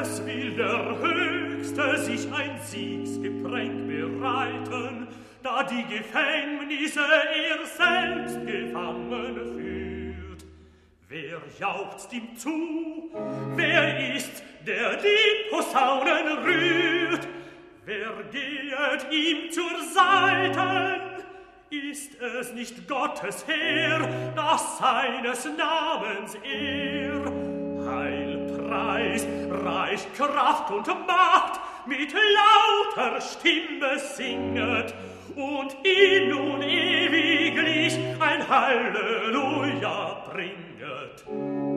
Es will der Höchste sich ein Siegsgepränk bereiten, da die Gefängnisse er selbst gefangen führt. Wer jauchzt ihm zu? Wer ist, der die Posaunen rührt? Wer geht ihm zur Seiten? Ist es nicht Gottes Heer, das seines Namens er? Reich, Kraft und Macht mit lauter Stimme singet und ihn nun ewiglich ein Halleluja bringt.